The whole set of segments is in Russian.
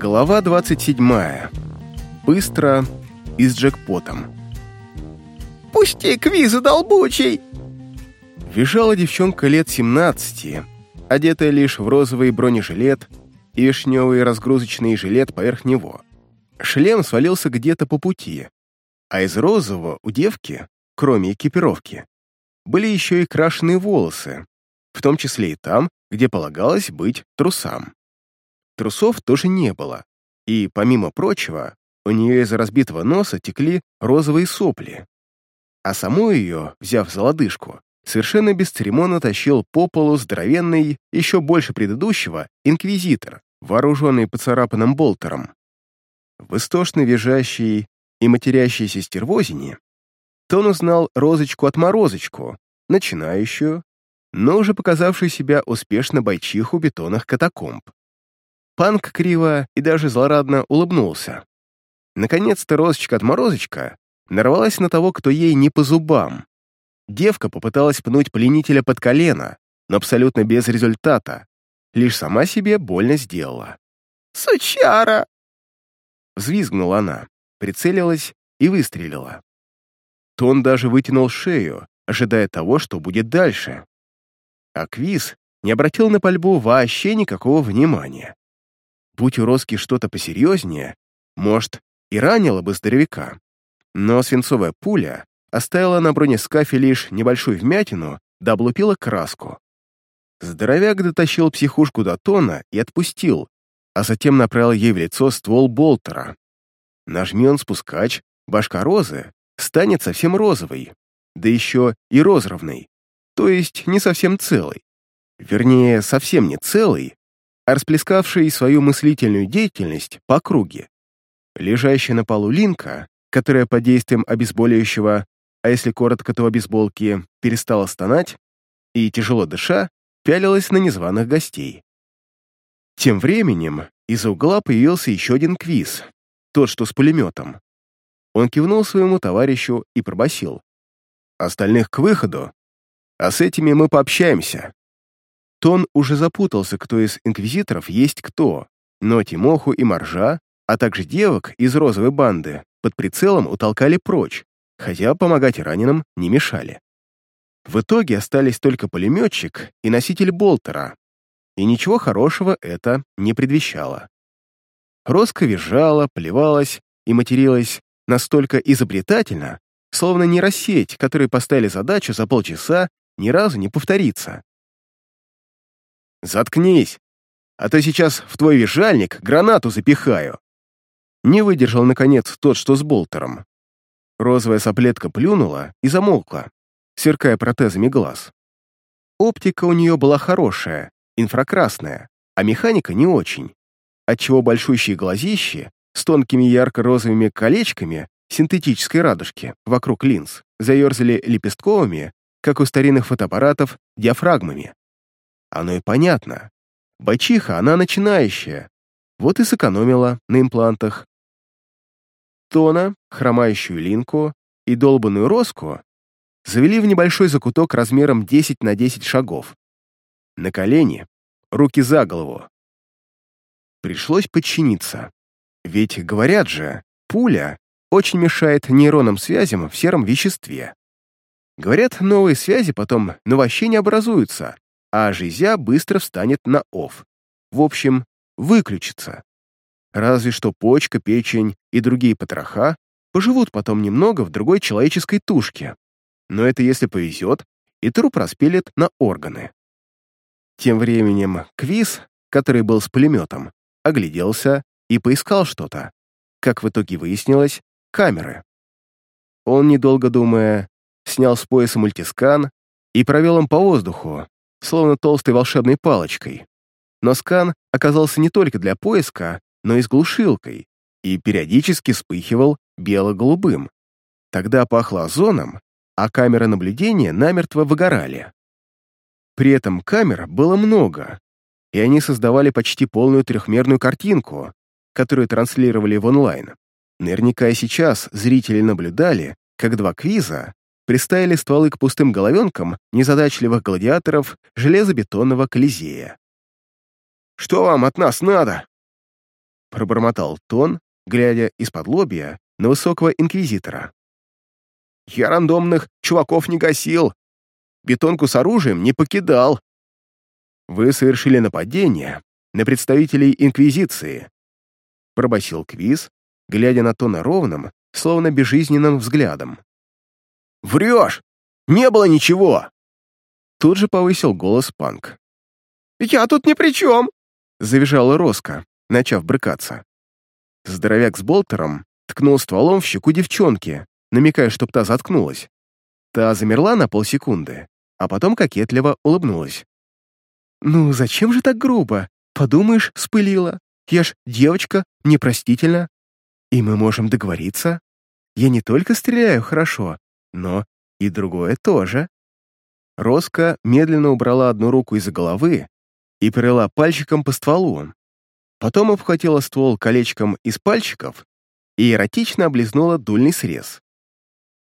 Глава 27. Быстро и с джекпотом. «Пусти квизы, долбучий!» Визжала девчонка лет 17, одетая лишь в розовый бронежилет и вишневый разгрузочный жилет поверх него. Шлем свалился где-то по пути, а из розового у девки, кроме экипировки, были еще и крашеные волосы, в том числе и там, где полагалось быть трусам. Трусов тоже не было, и, помимо прочего, у нее из разбитого носа текли розовые сопли. А саму ее, взяв за лодыжку, совершенно бесцеремонно тащил по полу здоровенный, еще больше предыдущего, инквизитор, вооруженный поцарапанным болтером. В истошно визжащей и матерящейся стервозине Тон узнал розочку-отморозочку, начинающую, но уже показавшую себя успешно бойчиху бетонных катакомб. Панк криво и даже злорадно улыбнулся. Наконец-то розочка-отморозочка нарвалась на того, кто ей не по зубам. Девка попыталась пнуть пленителя под колено, но абсолютно без результата. Лишь сама себе больно сделала. «Сучара!» Взвизгнула она, прицелилась и выстрелила. Тон даже вытянул шею, ожидая того, что будет дальше. А Квиз не обратил на пальбу вообще никакого внимания. Будь у Роски что-то посерьезнее, может, и ранило бы здоровяка. Но свинцовая пуля оставила на бронескафе лишь небольшую вмятину да облупила краску. Здоровяк дотащил психушку до тона и отпустил, а затем направил ей в лицо ствол болтера. Нажми он спускач, башка розы станет совсем розовой, да еще и розровной, то есть не совсем целой. Вернее, совсем не целой, а расплескавший свою мыслительную деятельность по округе. Лежащая на полу линка, которая под действием обезболивающего, а если коротко, то обезболки, перестала стонать и, тяжело дыша, пялилась на незваных гостей. Тем временем из-за угла появился еще один квиз, тот, что с пулеметом. Он кивнул своему товарищу и пробасил: «Остальных к выходу, а с этими мы пообщаемся». Тон уже запутался, кто из инквизиторов есть кто, но Тимоху и Маржа, а также девок из розовой банды под прицелом утолкали прочь, хотя помогать раненым не мешали. В итоге остались только пулеметчик и носитель болтера, и ничего хорошего это не предвещало. Роско визжала, плевалась и материлась настолько изобретательно, словно нейросеть, которой поставили задачу за полчаса, ни разу не повторится. «Заткнись, а то сейчас в твой визжальник гранату запихаю!» Не выдержал, наконец, тот, что с болтером. Розовая соплетка плюнула и замолкла, сверкая протезами глаз. Оптика у нее была хорошая, инфракрасная, а механика не очень, отчего большущие глазищи с тонкими ярко-розовыми колечками синтетической радужки вокруг линз заерзали лепестковыми, как у старинных фотоаппаратов, диафрагмами. Оно и понятно. Бачиха, она начинающая. Вот и сэкономила на имплантах. Тона, хромающую линку и долбанную роску завели в небольшой закуток размером 10 на 10 шагов. На колени, руки за голову. Пришлось подчиниться. Ведь, говорят же, пуля очень мешает нейронным связям в сером веществе. Говорят, новые связи потом на вообще не образуются, а жизя быстро встанет на «офф». В общем, выключится. Разве что почка, печень и другие потроха поживут потом немного в другой человеческой тушке. Но это если повезет, и труп распилит на органы. Тем временем Квиз, который был с пулеметом, огляделся и поискал что-то. Как в итоге выяснилось, камеры. Он, недолго думая, снял с пояса мультискан и провел им по воздуху, словно толстой волшебной палочкой. Но скан оказался не только для поиска, но и с глушилкой, и периодически вспыхивал бело-голубым. Тогда пахло озоном, а камеры наблюдения намертво выгорали. При этом камер было много, и они создавали почти полную трехмерную картинку, которую транслировали в онлайн. Наверняка и сейчас зрители наблюдали, как два квиза приставили стволы к пустым головенкам незадачливых гладиаторов железобетонного колизея. «Что вам от нас надо?» пробормотал Тон, глядя из-под лобья на высокого инквизитора. «Я рандомных чуваков не гасил, бетонку с оружием не покидал. Вы совершили нападение на представителей Инквизиции», пробасил Квиз, глядя на Тона ровным, словно безжизненным взглядом. «Врешь! Не было ничего!» Тут же повысил голос Панк. «Я тут ни при чем!» Завизжала Роско, начав брыкаться. Здоровяк с болтером ткнул стволом в щеку девчонки, намекая, чтоб та заткнулась. Та замерла на полсекунды, а потом кокетливо улыбнулась. «Ну, зачем же так грубо? Подумаешь, спылила. Я ж девочка, непростительно. И мы можем договориться. Я не только стреляю хорошо, но и другое тоже». Роско медленно убрала одну руку из-за головы и провела пальчиком по стволу. Потом обхватила ствол колечком из пальчиков и эротично облизнула дульный срез.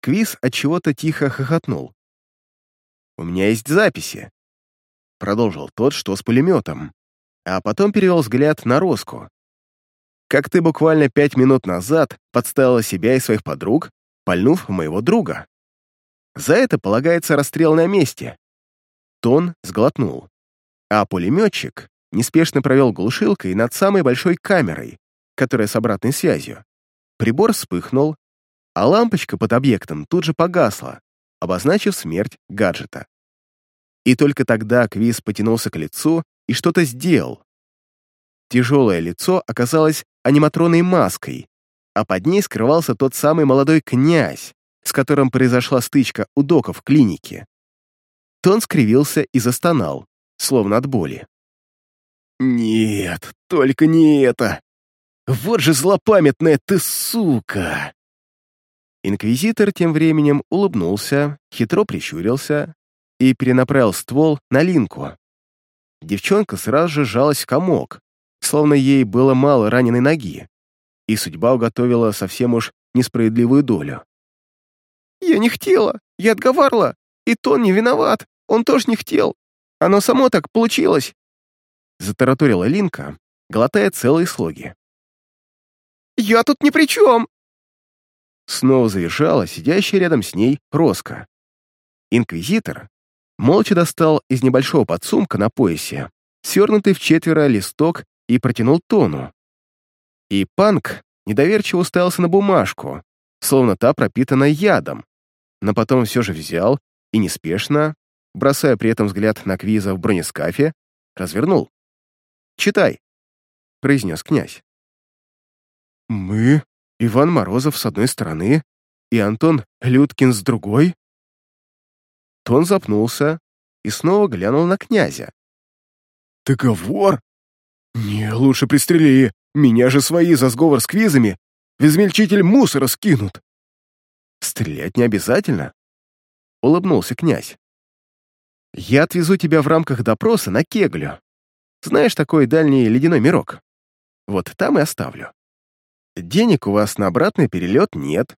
Квиз от чего-то тихо хохотнул. «У меня есть записи», — продолжил тот, что с пулеметом, а потом перевел взгляд на Роску. «Как ты буквально пять минут назад подставила себя и своих подруг, пальнув моего друга. За это полагается расстрел на месте». Тон сглотнул, а пулеметчик неспешно провел глушилкой над самой большой камерой, которая с обратной связью. Прибор вспыхнул, а лампочка под объектом тут же погасла, обозначив смерть гаджета. И только тогда Квиз потянулся к лицу и что-то сделал. Тяжелое лицо оказалось аниматронной маской, а под ней скрывался тот самый молодой князь, с которым произошла стычка у дока в клинике. Тон скривился и застонал, словно от боли. «Нет, только не это! Вот же злопамятная ты сука!» Инквизитор тем временем улыбнулся, хитро прищурился и перенаправил ствол на Линку. Девчонка сразу же сжалась в комок, словно ей было мало раненой ноги, и судьба уготовила совсем уж несправедливую долю. «Я не хотела, я отговаривала, и Тон не виноват, он тоже не хотел. Оно само так получилось затараторила Линка, глотая целые слоги. «Я тут ни при чем!» Снова завершала сидящая рядом с ней Роско. Инквизитор молча достал из небольшого подсумка на поясе свернутый в четверо листок и протянул Тону. И Панк недоверчиво уставился на бумажку, словно та пропитана ядом, но потом все же взял и неспешно, бросая при этом взгляд на Квиза в бронескафе, развернул. Читай», — произнес князь. «Мы, Иван Морозов с одной стороны и Антон Людкин с другой?» Тон запнулся и снова глянул на князя. «Договор? Не, лучше пристрели, меня же свои за сговор с квизами в измельчитель мусора скинут». «Стрелять не обязательно», — улыбнулся князь. «Я отвезу тебя в рамках допроса на Кеглю. Знаешь такой дальний ледяной мирок? Вот там и оставлю. Денег у вас на обратный перелет нет,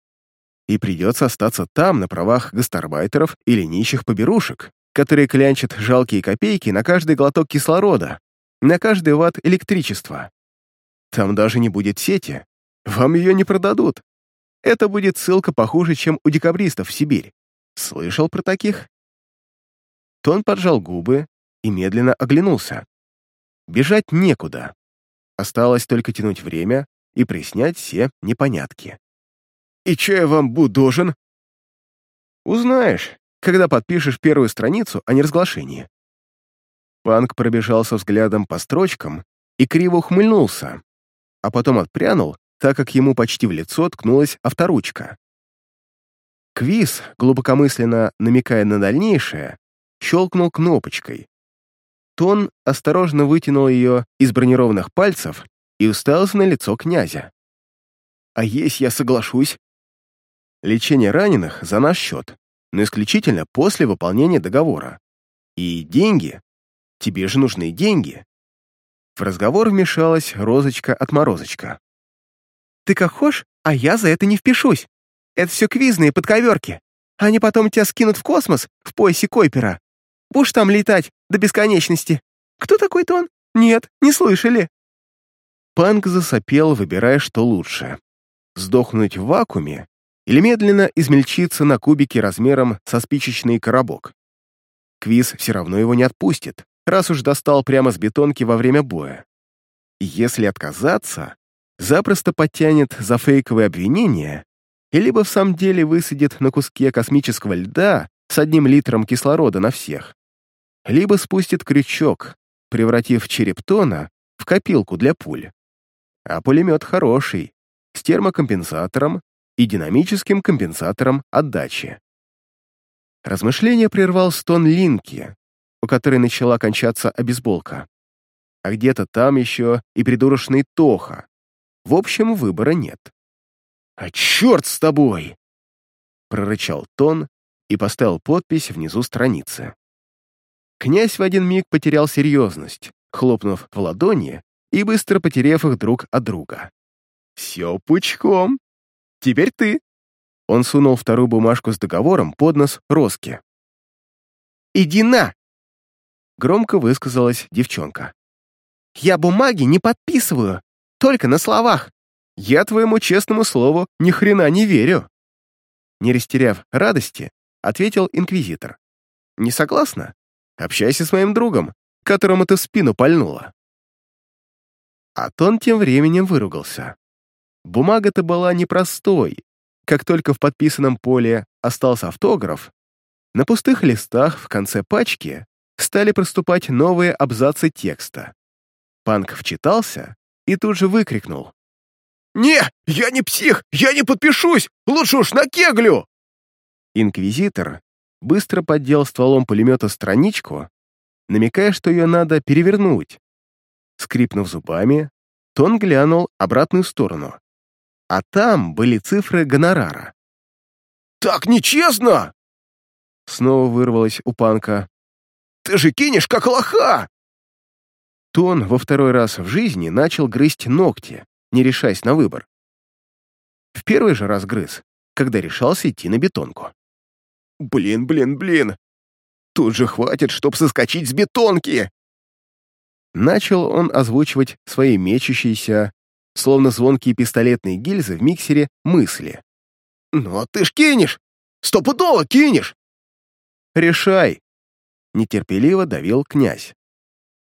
и придется остаться там на правах гастарбайтеров или нищих поберушек, которые клянчат жалкие копейки на каждый глоток кислорода, на каждый ватт электричества. Там даже не будет сети, вам ее не продадут. Это будет ссылка похуже, чем у декабристов в Сибирь. Слышал про таких? Тон поджал губы и медленно оглянулся. Бежать некуда. Осталось только тянуть время и прояснять все непонятки. «И че я вам будожен?» «Узнаешь, когда подпишешь первую страницу о неразглашении». Панк пробежался взглядом по строчкам и криво ухмыльнулся, а потом отпрянул, так как ему почти в лицо ткнулась авторучка. Квиз, глубокомысленно намекая на дальнейшее, щелкнул кнопочкой, Тон осторожно вытянул ее из бронированных пальцев и уставился на лицо князя. «А есть я соглашусь?» «Лечение раненых за наш счет, но исключительно после выполнения договора. И деньги. Тебе же нужны деньги». В разговор вмешалась Розочка-отморозочка. «Ты как хошь, а я за это не впишусь. Это все квизные подковерки. Они потом тебя скинут в космос в поясе Койпера. Будешь там летать до бесконечности. Кто такой-то он? Нет, не слышали». Панк засопел, выбирая, что лучше. Сдохнуть в вакууме или медленно измельчиться на кубики размером со спичечный коробок. Квиз все равно его не отпустит, раз уж достал прямо с бетонки во время боя. И если отказаться, запросто подтянет за фейковые обвинения и либо в самом деле высадит на куске космического льда с одним литром кислорода на всех, либо спустит крючок, превратив череп Тона в копилку для пуль. А пулемет хороший, с термокомпенсатором и динамическим компенсатором отдачи. Размышление прервал стон Линки, у которой начала кончаться обезболка. А где-то там еще и придурочный Тоха. В общем, выбора нет. «А черт с тобой!» прорычал Тон и поставил подпись внизу страницы. Князь в один миг потерял серьезность, хлопнув в ладони и быстро потеряв их друг от друга. «Все пучком. Теперь ты». Он сунул вторую бумажку с договором под нос Роске. «Иди на!» Громко высказалась девчонка. «Я бумаги не подписываю, только на словах. Я твоему честному слову ни хрена не верю». Не растеряв радости, ответил инквизитор. «Не согласна? Общайся с моим другом, которому ты в спину пальнула». А Тон тем временем выругался. Бумага-то была непростой. Как только в подписанном поле остался автограф, на пустых листах в конце пачки стали проступать новые абзацы текста. Панк вчитался и тут же выкрикнул. «Не, я не псих! Я не подпишусь! Лучше уж на кеглю!» Инквизитор быстро поддел стволом пулемета страничку, намекая, что ее надо перевернуть. Скрипнув зубами, Тон глянул обратную сторону а там были цифры гонорара. «Так нечестно!» Снова вырвалось у панка. «Ты же кинешь, как лоха!» Тон во второй раз в жизни начал грызть ногти, не решаясь на выбор. В первый же раз грыз, когда решался идти на бетонку. «Блин, блин, блин! Тут же хватит, чтоб соскочить с бетонки!» Начал он озвучивать свои мечущиеся, словно звонкие пистолетные гильзы в миксере мысли. «Ну, а ты ж кинешь! Стопудово кинешь!» «Решай!» — нетерпеливо давил князь.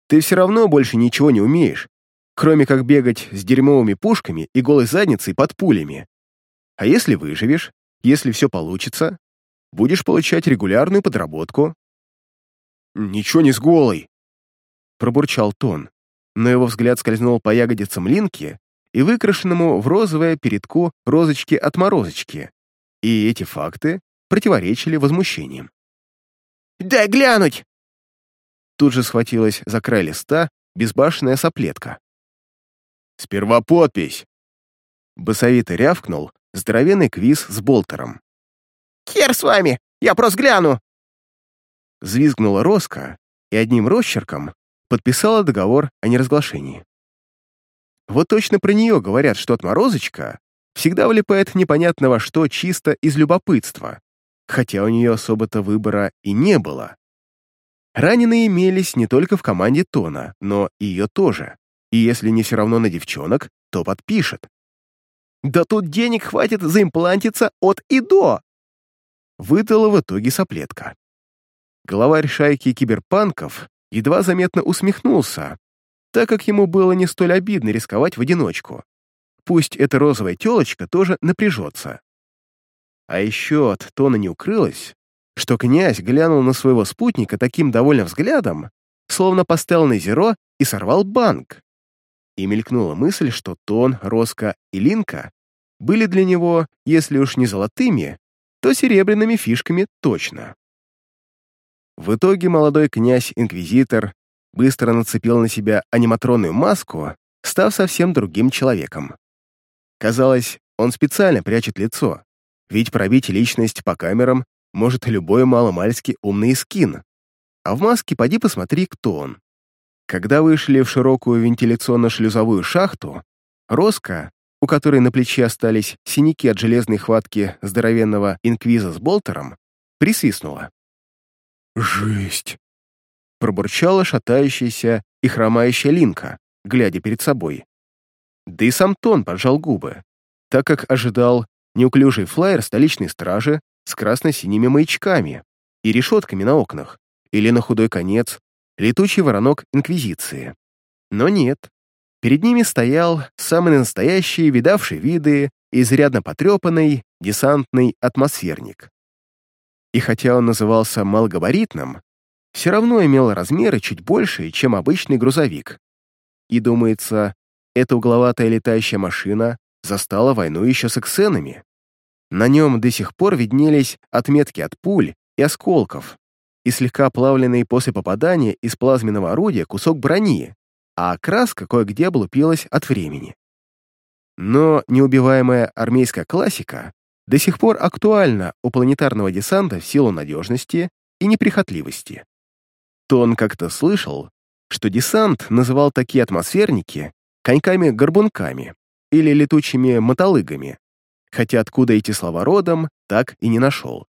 «Ты все равно больше ничего не умеешь, кроме как бегать с дерьмовыми пушками и голой задницей под пулями. А если выживешь, если все получится, будешь получать регулярную подработку». «Ничего не с голой!» — пробурчал Тон, но его взгляд скользнул по ягодицам Линки и выкрашенному в розовое передку розочки от морозочки, и эти факты противоречили возмущениям. «Дай глянуть!» Тут же схватилась за край листа безбашенная соплетка. «Сперва подпись!» Басовито рявкнул здоровенный квиз с болтером. «Хер с вами! Я просто гляну!» Звизгнула Роска и одним росчерком подписала договор о неразглашении. Вот точно про нее говорят, что отморозочка всегда влипает непонятно во что чисто из любопытства, хотя у нее особо-то выбора и не было. Раненые имелись не только в команде Тона, но и ее тоже, и если не все равно на девчонок, то подпишет. «Да тут денег хватит заимплантиться от и до!» Выдала в итоге соплетка. Главарь шайки киберпанков едва заметно усмехнулся, так как ему было не столь обидно рисковать в одиночку. Пусть эта розовая телочка тоже напряжется. А еще от Тона не укрылось, что князь глянул на своего спутника таким довольным взглядом, словно поставил на зеро и сорвал банк. И мелькнула мысль, что Тон, Роско и Линка были для него, если уж не золотыми, то серебряными фишками точно. В итоге молодой князь-инквизитор быстро нацепил на себя аниматронную маску, став совсем другим человеком. Казалось, он специально прячет лицо, ведь пробить личность по камерам может любой маломальски умный скин. А в маске поди посмотри, кто он. Когда вышли в широкую вентиляционно-шлюзовую шахту, Роско, у которой на плече остались синяки от железной хватки здоровенного инквиза с болтером, присвистнула. «Жесть!» пробурчала шатающаяся и хромающая Линка, глядя перед собой. Да и сам Тон поджал губы, так как ожидал неуклюжий флайер столичной стражи с красно-синими маячками и решетками на окнах, или на худой конец летучий воронок Инквизиции. Но нет. Перед ними стоял самый настоящий, видавший виды, изрядно потрепанный десантный атмосферник. И хотя он назывался малогабаритным, все равно имел размеры чуть больше, чем обычный грузовик. И, думается, эта угловатая летающая машина застала войну еще с эксенами. На нем до сих пор виднелись отметки от пуль и осколков, и слегка плавленный после попадания из плазменного орудия кусок брони, а окраска кое-где облупилась от времени. Но неубиваемая армейская классика до сих пор актуальна у планетарного десанта в силу надежности и неприхотливости. То он как-то слышал, что десант называл такие атмосферники коньками-горбунками или летучими мотолыгами, хотя откуда эти слова родом, так и не нашел.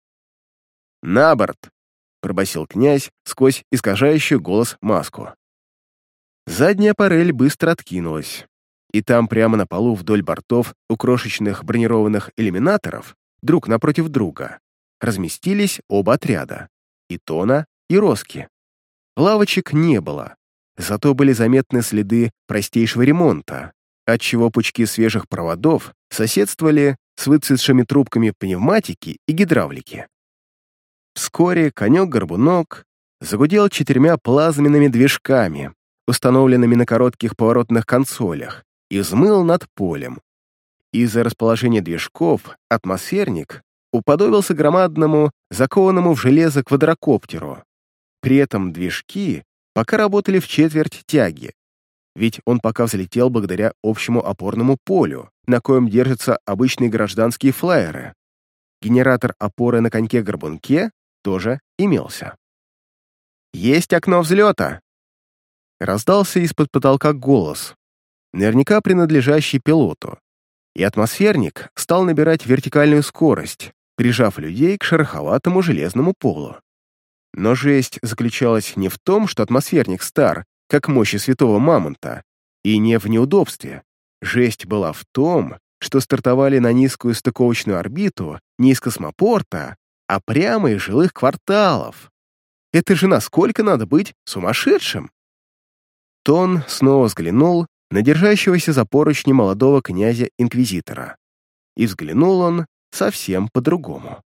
«На борт!» — пробасил князь сквозь искажающий голос маску. Задняя парель быстро откинулась, и там прямо на полу вдоль бортов у крошечных бронированных иллюминаторов друг напротив друга разместились оба отряда — и Тона, и Роски. Лавочек не было, зато были заметны следы простейшего ремонта, отчего пучки свежих проводов соседствовали с выцветшими трубками пневматики и гидравлики. Вскоре конек-горбунок загудел четырьмя плазменными движками, установленными на коротких поворотных консолях, и взмыл над полем. Из-за расположения движков атмосферник уподобился громадному, закованному в железо квадрокоптеру. При этом движки пока работали в четверть тяги, ведь он пока взлетел благодаря общему опорному полю, на коем держатся обычные гражданские флайеры. Генератор опоры на коньке-горбунке тоже имелся. «Есть окно взлета!» Раздался из-под потолка голос, наверняка принадлежащий пилоту, и атмосферник стал набирать вертикальную скорость, прижав людей к шероховатому железному полу. Но жесть заключалась не в том, что атмосферник стар, как мощи святого мамонта, и не в неудобстве. Жесть была в том, что стартовали на низкую стыковочную орбиту не из космопорта, а прямо из жилых кварталов. Это же насколько надо быть сумасшедшим? Тон снова взглянул на держащегося за поручни молодого князя-инквизитора. И взглянул он совсем по-другому.